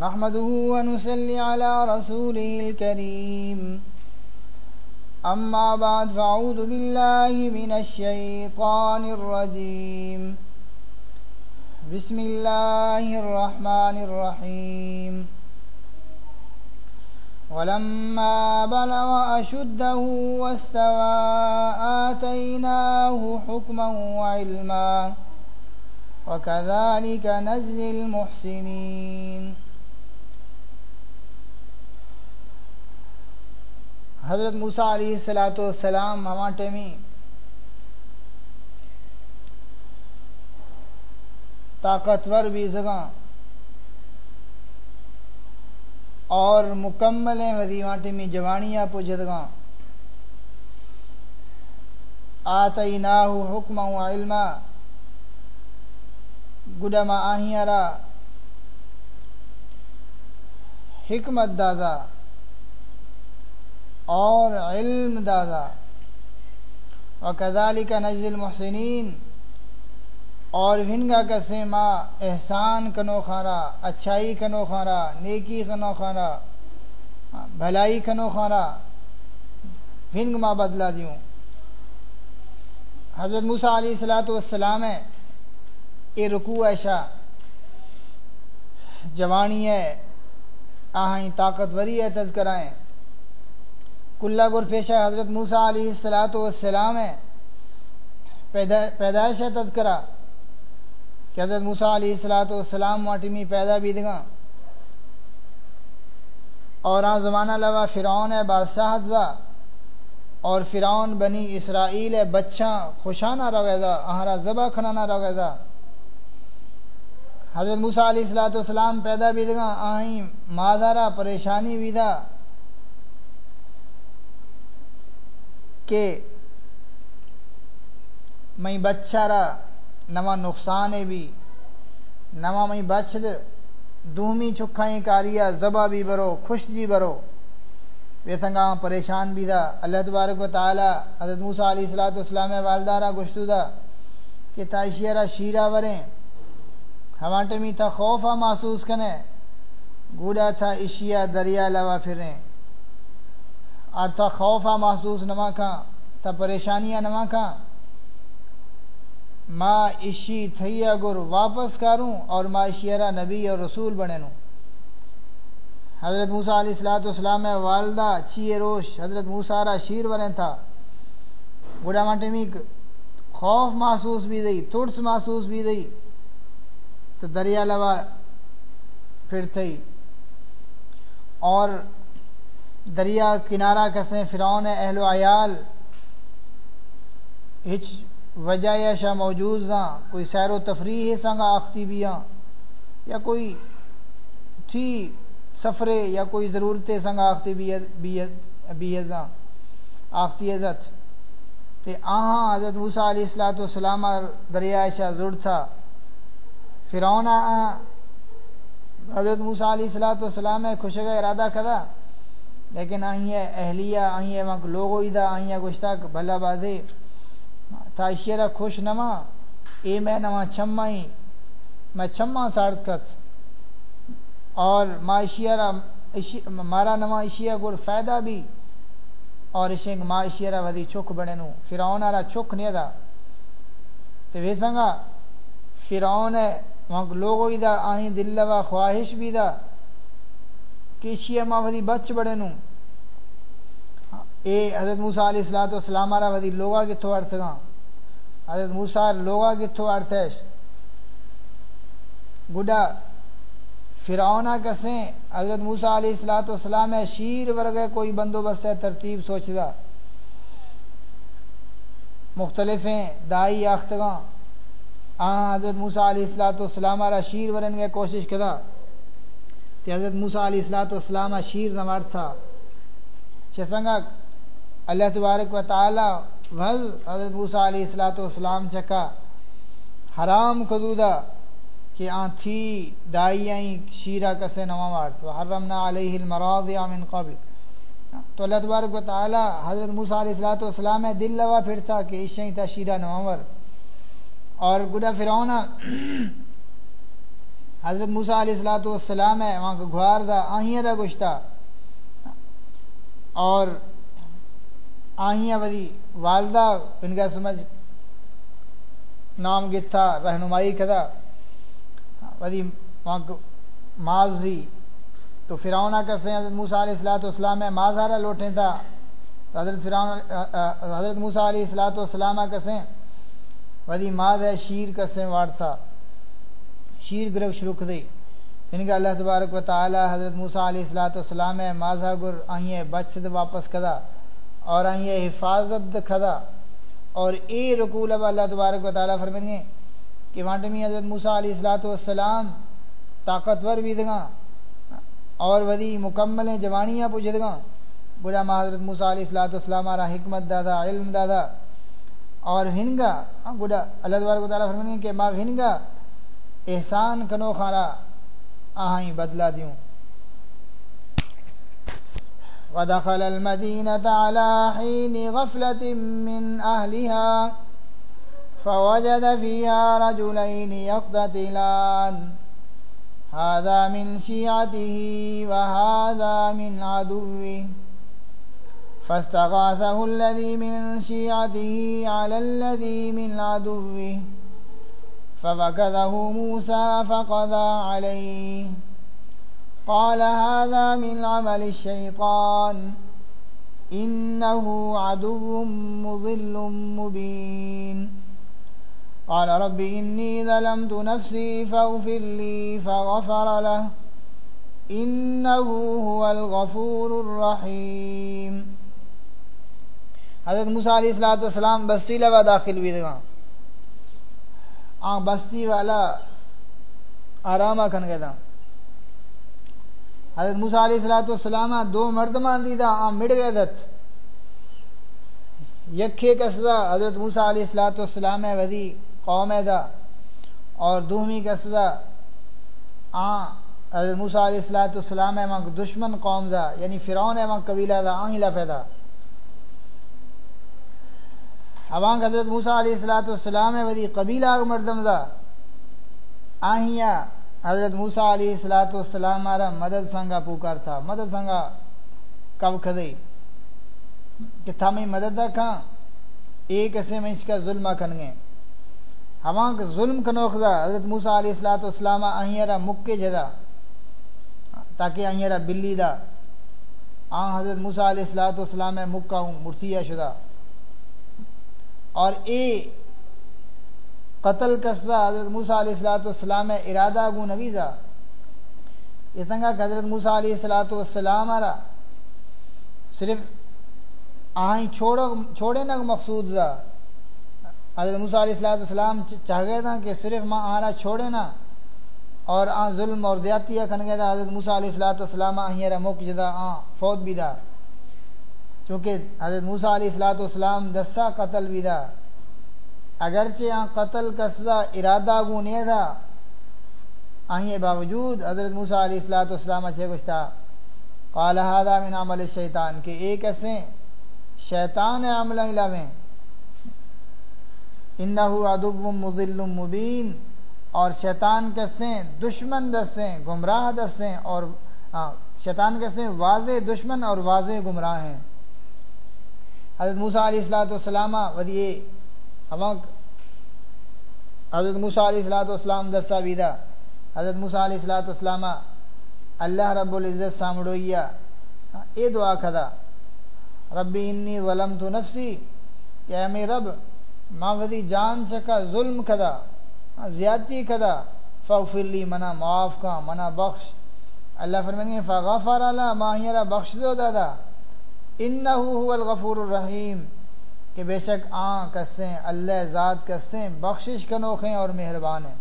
نحمده ونصلي على رسوله الكريم. أما بعد فأعوذ بالله من الشيطان الرجيم. بسم الله الرحمن الرحيم. ولما بلغ أشده واستوى آتيناه حكما وعلما وكذلك نجزي المحسنين. حضرت موسیٰ علیہ السلاۃ والسلام، ہما ٹیمی۔ طاقتور بھی زگاں۔ اور مکمل ہیں ودی ٹیمی جوانیاں پوجدگاں آتیناہو حکم و علما گڈما آہیارا حکمت دازا اور علم دادا۔ و کزالی کا نجل المحسنین۔ اور ہنگا کسے ماں احسان کنو خارا، اچھائی کنو خارا، نیکی کنو خارا، بھلائی کنو خارا، ہنگ ماں بدلا دیوں۔ حضرت موسیٰ علیہ السلاۃ والسلام ہے اے رکوع ایشا جوانی ہے آہیں طاقتوری ہے تذکرائیں کلّہ گر پیشہ حضرت موسیٰ علیہ السلاۃ والسلام ہے۔ پیدائش ہے تذکرہ کہ حضرت موسیٰ علیہ السلاۃ والسلام واٹمی پیدا بھی دگا اور آن زمانہ لوا فرعون ہے، بادشاہ زا اور فرعون بنی اسرائیل ہے، بچہ خوشانہ رویدہ آہرا زبا کھنانا رویدہ۔ حضرت موسیٰ علیہ السلاۃ والسلام پیدا بھی دگا آہیں مازارہ پریشانی بھی کہ میں بچہ را نما نقصان بھی نما میں بچ دومی چکھائیں کاریا زبا بھی برو، خوش جی برو۔ ویسنگا پریشان بھی دا۔ اللہ تبارک و تعالی حضرت موسیٰ علیہ السلاۃ والسلام والدارہ گشتو دا کہ تائشیرہ شیرہ وریں۔ ہماٹے میں تھا خوفہ محسوس کنے، گوڑا تھا اشیاء دریا لوا پھریں۔ اور تھا خوفہ محسوس نما کھاں تھا پریشانیاں نما کھاں۔ ما اشی تھیا گر واپس کروں اور ما اشیرہ نبی اور رسول بنے نوں حضرت موسیٰ علیہ السلاۃ والسلام والدہ چیئے روش حضرت موسیٰ را شیر بنے تھا۔ گڑا ماٹے میں خوف محسوس بھی دئی تھوڑس محسوس بھی دئی تو دریا لوا پھر تھی اور دریا کنارہ کسیں فرعون اہل و عیال۔ ہچ وجہ یا شاہ موجود زاں، کوئی سیر و تفریح سنگا آختی بیاں یا کوئی تھی سفرے، یا کوئی ضرورت سنگا آختی بھی آختی عزت تے آہاں، حضرت موسیٰ علیہ السلام والسلام دریا شاہ زر تھا۔ فرعون آہاں، حضرت موسیٰ علیہ السلام والسلام خوشگا ارادہ کدا لیکن آئیے اہلیہ آئیے وہاں لوگو ایدہ آئیے گشتہ بھلا بازے۔ تا اشیرہ خوش نما، اے میں نما چھمائی میں چھما سارت کت۔ اور ما اشیرہ مارا نما اشیرہ گر فائدہ بھی۔ اور اشنگ ما اشیرہ ودی چک بڑے نو فرعون آرہ چک نہیں دا۔ تو ویسنگا، فرعون ہے وہاں لوگو ایدہ آئیں دل لوا خواہش بھی دا۔ کہ شیعہ ماں بچ بڑے نو۔ اے حضرت موسیٰ علیہ السلام آرہ ودی لوگا کتھو ارتگاں حضرت موسیٰ لوگا کتھو ارتیش گڈا فرعونہ کسیں حضرت موسیٰ علیہ السلام ہے، شیر ورگے کوئی بندوبست ہے، ترتیب سوچ دا مختلف ہیں دائی آختگاں آہاں، حضرت موسیٰ علیہ السلام آرہ شیر ورنگے کوشش کدا۔ کہ حضرت موسیٰ علیہ السلاۃ والسلام شیر نوار تھا۔ چسنگا اللہ تبارک و تعالی وز حضرت موسیٰ علیہ السلاۃ والسلام چکا۔ حرام قدودہ کہ آن تھی شیرہ کسے نوار تو حرمنا علیہ المراضع من قبل۔ تو اللہ تبارک و تعالی حضرت موسیٰ علیہ السلاۃ والسلام دل لوا پھرتا کہ عشیں تھا شیرہ نوار اور گڈا فرعونہ حضرت موسیٰ علیہ السلاۃ والسلام ہے، وہاں کا گھوار دا آہیاں دا گشتا اور آہیاں ودی والدہ، ان کا سمجھ نام گتھا رہنمائی کدا ودی وہاں ماضی تو فرعونہ کا سے حضرت موسیٰ علیہ السلاۃ والسلام ہے مازارہ لوٹیں تھا۔ تو حضرت فرعون، حضرت موسیٰ علیہ السلاۃ والسلامہ کا سے ودی ماز ہے، شیر کا سے واٹ تھا۔ شیر گرگ شروع دی ان یعنی کا اللہ تبارک و تعالی حضرت موسیٰ علیہ السلاۃ والسلام ہے گر آئیں بچ سے واپس کدا اور آئیں حفاظت کھدا اور اے رکول اب اللہ تبارک و تعالیٰ فرمائیں کہ وانٹمی حضرت موسیٰ علیہ السلاۃ والسلام طاقتور بھی دگاں اور ودی مکمل جوانیاں پوچھ دگاں بڑا ماں حضرت موسیٰ علیہ السلاۃ والسلام آرہ حکمت دادا، علم دادا۔ اور ہنگا ہاں، بڑا اللہ تبارک و تعالیٰ فرمائیں کہ ماں ہنگا احسان کنو خارا، آہیں بدلا دیوں۔ ودخل المدينة على حين غفلة من أهلها فوجد فيها رجلين يقتتلان هذا من شيعته وهذا من عدوه فاستغاثه الذي من شيعته على الذي من عدوه فوكذه موسى فقضى عليه. قال، هذا من عمل الشيطان. إنه عدو مضل مبين. قال، رب إني ظلمت نفسي فاغفر لي فغفر له. إنه هو الغفور الرحيم. حضرت موسیٰ علیہ السلام بستی لوا داخل بھی دگا آن بستی والا آرامہ کھن گئے تھا۔ حضرت موسیٰ علیہ السلام والسلام دو مردمان دیدہ آن مڑ گئے دت یکھے کسدہ حضرت موسیٰ علیہ السلام ودی قوم دا اور دوہمی کسدہ آن حضرت موسیٰ علیہ السلام وہاں دشمن قوم دا یعنی فرعون ہے وہاں قبیلہ دا آن ہی لفہ دا حضرت موسیٰ علیہ السلام ودی قبیلہ مردم دا۔ آہیاں، حضرت موسیٰ علیہ السلاۃ والسلام مارا مدد سنگا پوکار تھا۔ مدد سنگا کب کھدئی کہ تھا میں مدد کھاں؟ ایک ایسے میں اس کا ظلم کھنگے ہماں کا ظلم کنوخدا حضرت موسیٰ علیہ السلاۃ والسلام اہیرا مکے جدا۔ تاکہ اہیرا بلی دا۔ آن حضرت موسیٰ علیہ السلاۃ والسلام مکہ ہوں مرتیہ شدہ۔ اور اے قتل کسا حضرت موسیٰ علیہ السلاۃ والسلام ارادہ گو نویزا اتنگا کہ حضرت موسیٰ علیہ السلاۃ والسلام آرہ صرف آہیں چھوڑے نہ مقصود زا حضرت موسیٰ علیہ السلاۃ والسلام چاہ گئے تھا کہ صرف ماں آرہ چھوڑے نہ۔ اور آن ظلم اور دیاتیہ کھن گئے تھا حضرت موسیٰ علیہ السلاۃ والسلام آہیں رہ موک جدا آن فوت بھی دا۔ چونکہ حضرت موسیٰ علیہ السلاۃ والسلام دسا قتل بھی اگرچہ آن قتل کا سزا ارادہ گو نہیں تھا آہیں باوجود حضرت موسیٰ علیہ السلاۃ والسلام اچھے کچھ تھا۔ قال هذا من عمل الشیطان، کہ ایک ایسے شیطان عمل علاویں انہو عدو مضل مبین، اور شیطان کیسے دشمن دسیں گمراہ دسیں اور ہاں، شیطان کیسے واضح دشمن اور واضح گمراہ ہیں۔ حضرت موسیٰ علیہ السلاۃ والسلام ودیے ہم حضرت موسیٰ علیہ السلاۃ والسلام دسا بیدہ حضرت موسیٰ علیہ السلاۃ والسلام اللہ رب العزت سامڑویا اے دعا کھدا۔ ربی انی ظلمت نفسی۔ کہ اے رب ماں ودی جان چکا، ظلم کھدا، زیادتی کھدا۔ فغفر لی، منا معاف کا، منا بخش۔ اللہ فرمائیں گے، فغفر اللہ ماہیرہ بخش دو دادا۔ هو الغفور الرحیم، کہ بے شک آن کسیں، اللہ ذات کسیں، بخشش کنوخیں اور مہربان ہیں۔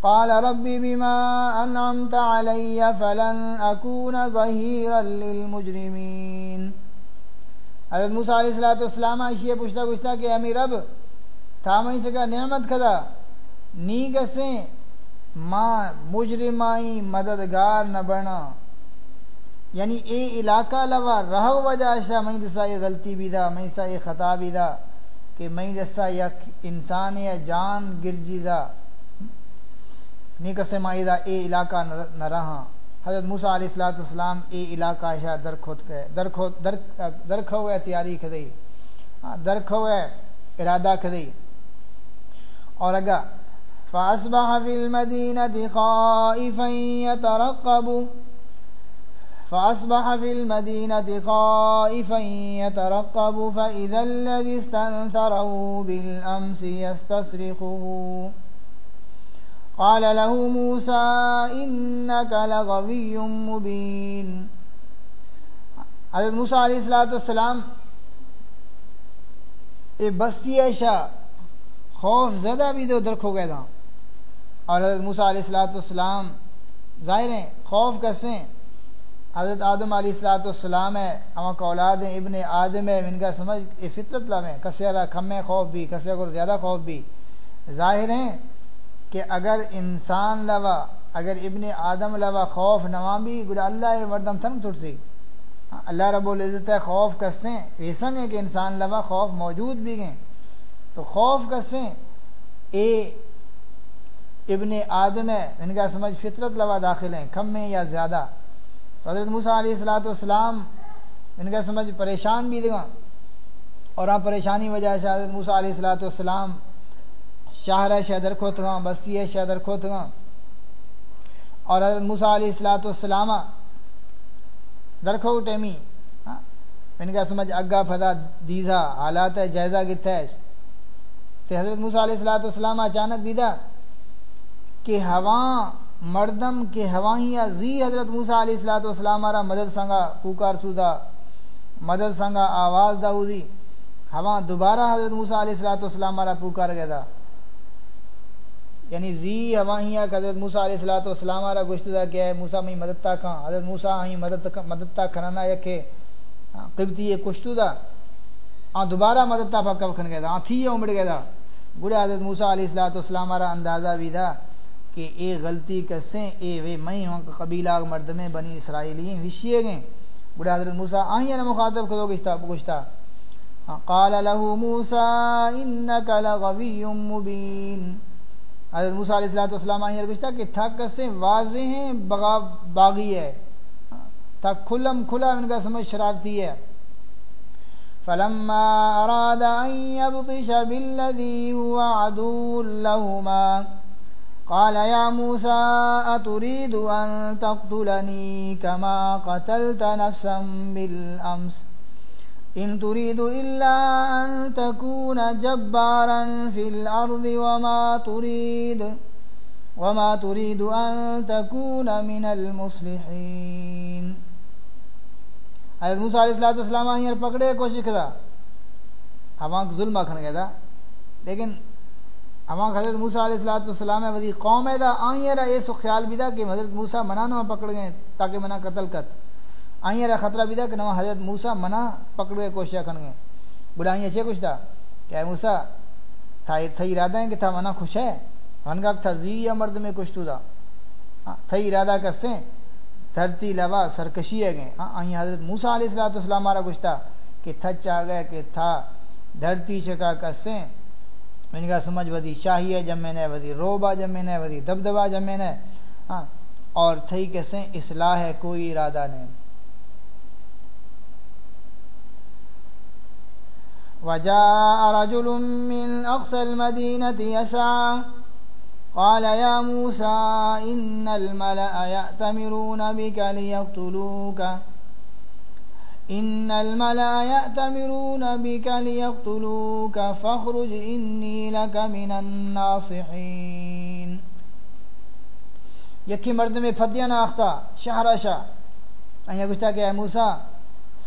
قال ربی بما انعمت علی فلن اکون ظہیرا للمجرمین۔ حضرت موسیٰ علیہ السلام عشیہ پوچھتا پوچھتا کہ امی رب، تھا میں سکا نعمت کھدا نی کسیں؟ ماں مجرمائی مددگار نہ بنا۔ یعنی اے علاقہ لوا رہ وجہ ایسا میں دسا یہ غلطی بھی دا، میں سا یہ خطا بھی دا کہ میں دسا یک انسان یا جان گرجی دا۔ نیکس معیدہ اے علاقہ نہ رہا۔ حضرت موسیٰ علیہ السلام السلام اے علاقہ ایشا در خود کے، در خود در تیاری کھدئی ہاں، در کھوئے ارادہ کھدئی اور اگا، فاصبح في المدينة خائفا يترقب فأصبح في المدينة خائفا يترقب، فإذا الذي استنثره بالأمس يستصرخه. قال له موسى، إنك لغوي مبين. حضرت موسیٰ علیہ السلام اے بستی ایشا خوف زدہ بھی دو درکھ ہو گئے تھا۔ اور حضرت موسیٰ علیہ السلام ظاہر ہیں، خوف کسیں حضرت آدم علیہ السلاۃ والسلام ہے اما اولاد ہیں، ابن آدم ہے، ان کا سمجھ، یہ فطرت لمحے کسے را کھمے خوف بھی، کسے کو زیادہ خوف بھی۔ ظاہر ہیں کہ اگر انسان لوا، اگر ابن آدم لوا خوف نواں بھی گڑا اللہ مردم تھن تھرسی اللہ رب العزت خوف کسیں ویسن ہے کہ انسان لوا خوف موجود بھی گئیں تو خوف کسیں اے ابن آدم ہے، ان کا سمجھ فطرت لوا داخل ہیں کم میں یا زیادہ۔ حضرت موسیٰ علیہ السلاۃ والسلام ان کا سمجھ پریشان بھی دگا اور ہاں پریشانی وجہ سے حضرت موسیٰ علیہ السلاۃ والسلام شاہر شہدر کھوت گاں بسی شہدر کھوت گاں اور حضرت موسیٰ علیہ السلاۃ والسلام درکھو ٹیمی، ان کا سمجھ اگا فدا دیزا، حالات ہے جائزہ گتھیش تو حضرت موسیٰ علیہ السلاۃ والسلام اچانک دیدہ کہ ہواں مردم کے ہوائیاں زی حضرت موسیٰ علیہ السلاۃ والسلام آرہ مدد سنگا پوکار سودا، مدد سنگا آواز داودی ہوا دوبارہ حضرت موسیٰ علیہ السلاۃ والسلام آرہ پوکار گیا تھا یعنی زی ہوائیاں کہ حضرت موسیٰ علیہ السلاۃ والسلام آرہ گشتدہ کیا ہے موسیٰ میں مدد تا کھاں، حضرت موسیٰ ہی مدد مدد تا کھنانا یکے قبطی کشتدہ آن دوبارہ مدد تا پکا کھن گیا تھا آن تھی یہ امڑ گیا تھا گڑے حضرت موسیٰ علیہ السلاۃ والسلام آرہ اندازہ بھی تھا کہ اے غلطی کسیں، اے وے میں ہوں کہ قبیلہ مرد بنی اسرائیلی وشیے گئے بڑا حضرت موسیٰ، آئیں نہ مخاطب کدو گشتا گشتا قال له موسیٰ، انکا لغوی مبین۔ حضرت موسیٰ علیہ السلام آئیں گشتا کہ تھا کسیں واضح ہیں، بغا باغی ہے۔ تھا کھلم کھلا، ان کا سمجھ شرارتی ہے۔ فلما اراد ان يبطش بالذي هو عدو لهما۔ قال يا موسى أتريد أن تقتلني كما قتلت نفسا بالأمس؟ إن تريد إلا أن تكون جبارا في الأرض وما تريد وما تريد أن تكون من المصلحين. حضرت موسیٰ علیہ السلام آئیں پکڑے کوشش کھدا ہم ظلم کھن گیا تھا لیکن اما حضرت موسیٰ علیہ السلام والسلام ہے وزی قوم ہے دا، آئیں رہا، یہ خیال بھی دا کہ حضرت موسیٰ منع نہ پکڑ گئے تاکہ منع قتل کت آئیں رہا، خطرہ بھی دا کہ نہ حضرت موسیٰ منع پکڑ گئے کوشش کھن گئے۔ بڑا آئیں اچھے کچھ تھا کہ اے موسیٰ، تھا تھا ارادہ ہے کہ تھا منع خوش ہے؟ ہنگا تھا زی یا مرد میں کچھ تو دا۔ ہاں، تھا ارادہ کسیں دھرتی لوا سرکشی ہے گئے۔ ہاں آئیں حضرت موسیٰ علیہ السلام مارا کچھ تھا کہ تھا چاہ گئے، کہ تھا دھرتی شکا کسیں ان کا سمجھ ودی شاہی جمع نے ودی روبا جمع نے ودی دبدبا جمع نے ہاں اور تھئی کیسے اصلاح ہے، کوئی ارادہ نہیں۔ وجاء رجل من أقصى المدينة يسعى قال يا موسى إن الملأ يأتمرون بك ليقتلوك ان الملأ يأتمرون بك ليقتلوك، فاخرج انی لك من الناصحین یکی مرد میں فدیہ ناختا شہر شاہ ایہ گشتا کہ اے موسیٰ،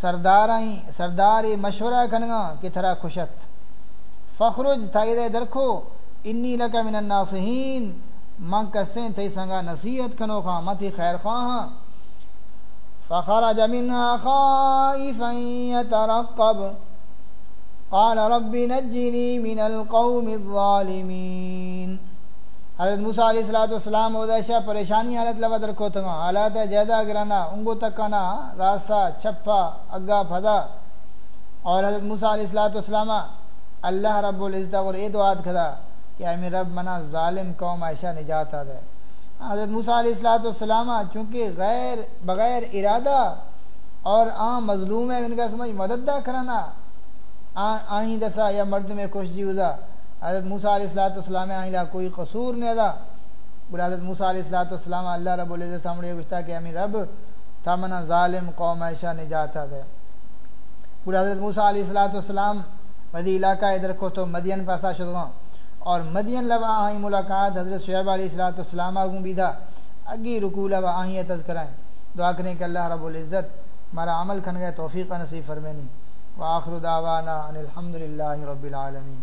سردار آئیں سرداری مشورہ کنگا کہ تھرا خوشت۔ فخرج تائید درکھو انی لک من الناصحین من کسیں تھی سنگا نصیحت کنو خواہ متی خیر خواہ۔ فخرج منها خائفا يترقب. قال رب نجني من القوم الظالمين. حضرت موسیٰ علیہ السلام والسلام ادیشہ پریشانی حالت لبا رکھو تھا حالات جیدہ گرانا، انگو تکانا، راسا، چھپا، اگا پھدا. اور حضرت موسیٰ علیہ السلام اللہ رب العزت اور اے دعات کھدا کہ اے رب، منا ظالم قوم عائشہ نجات آدھے حضرت موسیٰ علیہ السلاۃ والسلام، چونکہ غیر بغیر ارادہ اور عام مظلوم ہے ان کا سمجھ مدد کرانا۔ آئیں دسا یا مرد میں خوش جی ادا حضرت موسیٰ علیہ السلاۃ والسلام آئیں لا کوئی قصور نہیں ادا بڑا حضرت موسیٰ علیہ السلاۃ والسلام، اللہ رب العزت سامنے گشتہ کہ امین رب تھا منا ظالم قوم عائشہ نجاتا دے۔ بڑا حضرت موسیٰ علیہ السلاۃ والسلام، مدی علاقہ ادھر کو تو مدین پاسا شدگاں اور مدین لبا آئیں ملاقات حضرت شعیب علیہ السلاۃ والسلام آگوں بیدھا اگی رکو لبا آئیں تذکرائیں دعا کریں کہ اللہ رب العزت ہمارا عمل کھن گئے توفیق نصیب فرمینی وآخر دعوانا ان الحمد للہ رب العالمین۔